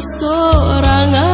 seorang